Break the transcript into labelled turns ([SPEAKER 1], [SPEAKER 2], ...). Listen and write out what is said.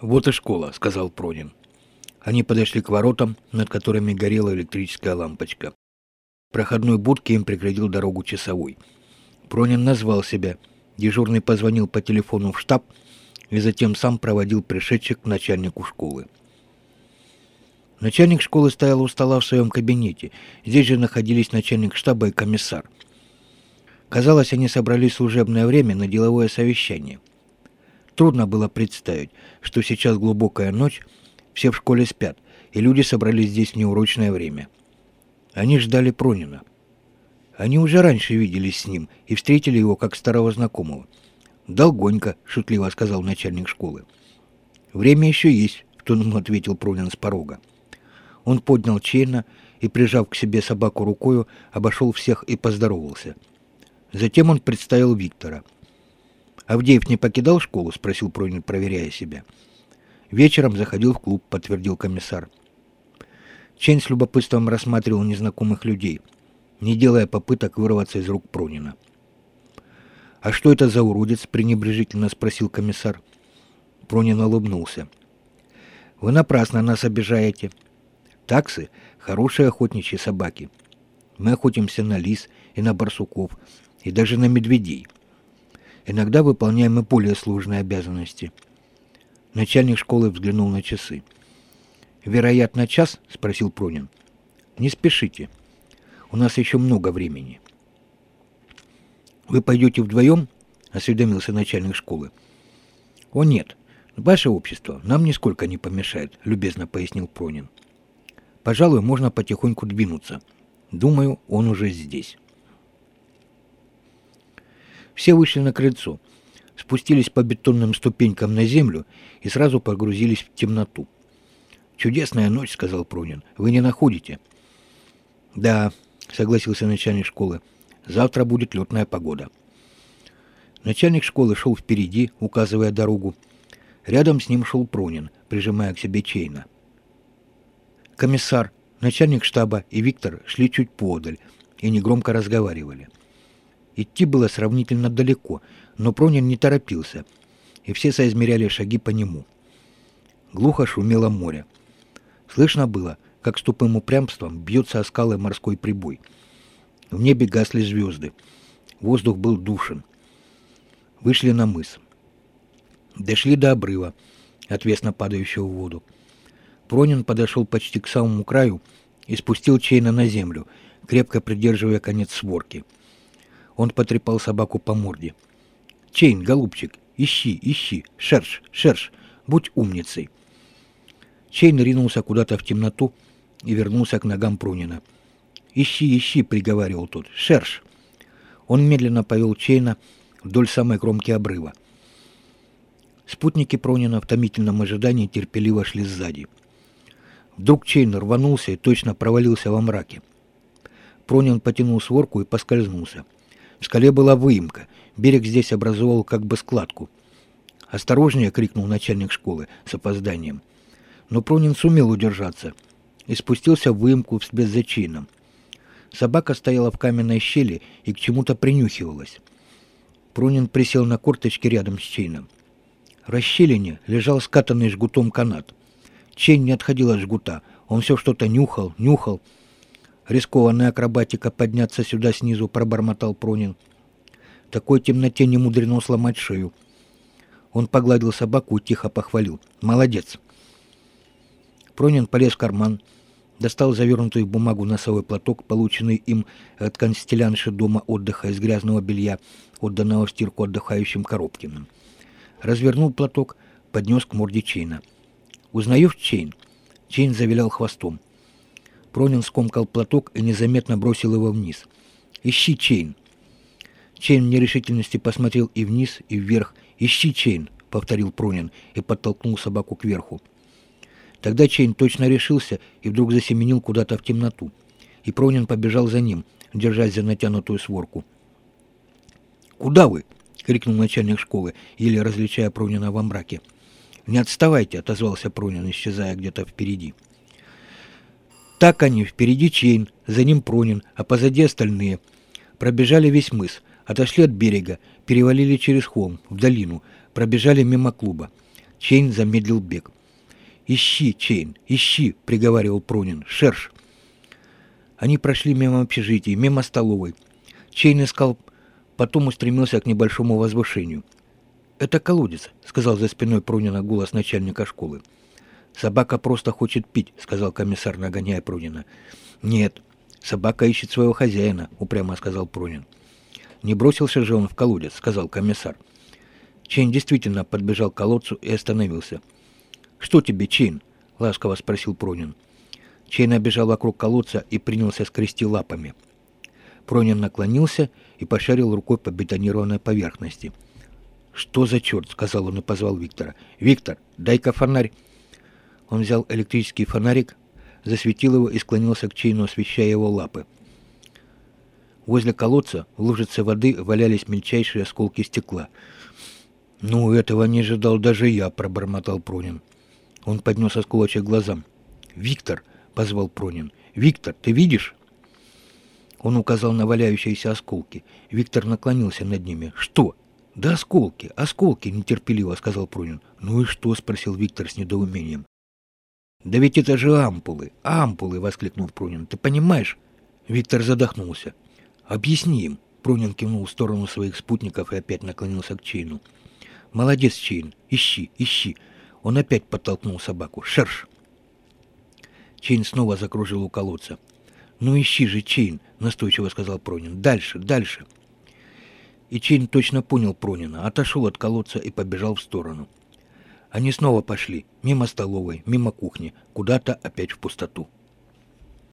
[SPEAKER 1] «Вот и школа», — сказал Пронин. Они подошли к воротам, над которыми горела электрическая лампочка. В проходной будке им преградил дорогу часовой. Пронин назвал себя. Дежурный позвонил по телефону в штаб и затем сам проводил пришедших к начальнику школы. Начальник школы стоял у стола в своем кабинете. Здесь же находились начальник штаба и комиссар. Казалось, они собрались служебное время на деловое совещание. Трудно было представить, что сейчас глубокая ночь, все в школе спят, и люди собрались здесь в неурочное время. Они ждали Пронина. Они уже раньше виделись с ним и встретили его как старого знакомого. «Долгонько», — шутливо сказал начальник школы. «Время еще есть», — в тон ему ответил Пронин с порога. Он поднял Чейна и, прижав к себе собаку рукою, обошел всех и поздоровался. Затем он представил Виктора. «Авдеев не покидал школу?» — спросил Пронин, проверяя себя. «Вечером заходил в клуб», — подтвердил комиссар. Чейн с любопытством рассматривал незнакомых людей — не делая попыток вырваться из рук Пронина. «А что это за уродец?» — пренебрежительно спросил комиссар. Пронин улыбнулся. «Вы напрасно нас обижаете. Таксы — хорошие охотничьи собаки. Мы охотимся на лис и на барсуков, и даже на медведей. Иногда выполняем и более сложные обязанности». Начальник школы взглянул на часы. «Вероятно, час?» — спросил Пронин. «Не спешите». У нас еще много времени. Вы пойдете вдвоем? Осведомился начальник школы. О нет, ваше общество нам нисколько не помешает, любезно пояснил Пронин. Пожалуй, можно потихоньку двинуться. Думаю, он уже здесь. Все вышли на крыльцо, спустились по бетонным ступенькам на землю и сразу погрузились в темноту. «Чудесная ночь», — сказал Пронин. «Вы не находите?» «Да, — согласился начальник школы. «Завтра будет летная погода». Начальник школы шел впереди, указывая дорогу. Рядом с ним шел Пронин, прижимая к себе Чейна. Комиссар, начальник штаба и Виктор шли чуть подаль и негромко разговаривали. Идти было сравнительно далеко, но Пронин не торопился, и все соизмеряли шаги по нему. Глухо шумело море. Слышно было, как с тупым упрямством бьется о скалы морской прибой. В небе гасли звезды. Воздух был душен. Вышли на мыс. Дошли до обрыва, отвесно падающего в воду. Пронин подошел почти к самому краю и спустил Чейна на землю, крепко придерживая конец сворки. Он потрепал собаку по морде. «Чейн, голубчик, ищи, ищи, cherche, cherche, будь умницей». Чейн ринулся куда-то в темноту, и вернулся к ногам Пронина. «Ищи, ищи!» — приговаривал тот. «Cherche!» Он медленно повел Чейна вдоль самой кромки обрыва. Спутники Пронина в томительном ожидании терпеливо шли сзади. Вдруг Чейн рванулся и точно провалился во мраке. Пронин потянул сворку и поскользнулся. В скале была выемка. Берег здесь образовал как бы складку. «Осторожнее!» — крикнул начальник школы с опозданием. Но Пронин сумел удержаться — и спустился в выемку вслед за Чейном. Собака стояла в каменной щели и к чему-то принюхивалась. Прунин присел на корточки рядом с Чейном. В расщелине лежал скатанный жгутом канат. Чейн не отходил от жгута. Он все что-то нюхал, нюхал. Рискованная акробатика подняться сюда снизу, пробормотал Пронин. В такой темноте не мудрено сломать шею. Он погладил собаку и тихо похвалил. «Молодец!» Пронин полез в карман, достал завернутый в бумагу носовой платок, полученный им от кастелянши дома отдыха из грязного белья, отданного в стирку отдыхающим Коробкиным. Развернул платок, поднес к морде Чейна. «Узнаешь Чейн?» Чейн завилял хвостом. Пронин скомкал платок и незаметно бросил его вниз. «Ищи Чейн!» Чейн в нерешительности посмотрел и вниз, и вверх. «Ищи Чейн!» — повторил Пронин и подтолкнул собаку кверху. Тогда Чейн точно решился и вдруг засеменил куда-то в темноту. И Пронин побежал за ним, держась за натянутую сворку. «Куда вы?» — крикнул начальник школы, еле различая Пронина во мраке. «Не отставайте!» — отозвался Пронин, исчезая где-то впереди. Так они, впереди Чейн, за ним Пронин, а позади остальные. Пробежали весь мыс, отошли от берега, перевалили через холм, в долину, пробежали мимо клуба. Чейн замедлил бег. «Ищи, Чейн, ищи!» — приговаривал Пронин. «Шерш!» Они прошли мимо общежития, мимо столовой. Чейн искал, потом устремился к небольшому возвышению. «Это колодец», — сказал за спиной Пронина голос начальника школы. «Собака просто хочет пить», — сказал комиссар, нагоняя Пронина. «Нет, собака ищет своего хозяина», — упрямо сказал Пронин. «Не бросился же он в колодец», — сказал комиссар. Чейн действительно подбежал к колодцу и остановился. «Что тебе, Чейн?» — ласково спросил Пронин. Чейн обежал вокруг колодца и принялся скрести лапами. Пронин наклонился и пошарил рукой по бетонированной поверхности. «Что за черт?» — сказал он и позвал Виктора. «Виктор, дай-ка фонарь!» Он взял электрический фонарик, засветил его и склонился к Чейну, освещая его лапы. Возле колодца в лужице воды валялись мельчайшие осколки стекла. «Ну, этого не ожидал даже я», — пробормотал Пронин. Он поднес осколочек глазам. «Виктор!» — позвал Пронин. «Виктор, ты видишь?» Он указал на валяющиеся осколки. Виктор наклонился над ними. «Что?» «Да осколки, осколки!» — нетерпеливо сказал Пронин. «Ну и что?» — спросил Виктор с недоумением. «Да ведь это же ампулы! Ампулы!» — воскликнул Пронин. «Ты понимаешь?» Виктор задохнулся. «Объясни им!» Пронин кивнул в сторону своих спутников и опять наклонился к Чейну. «Молодец, Чейн! Ищи, ищи!» Он опять подтолкнул собаку. «Шерш!» Чейн снова закружил у колодца. «Ну ищи же, Чейн!» — настойчиво сказал Пронин. «Дальше, дальше!» И Чейн точно понял Пронина, отошел от колодца и побежал в сторону. Они снова пошли, мимо столовой, мимо кухни, куда-то опять в пустоту.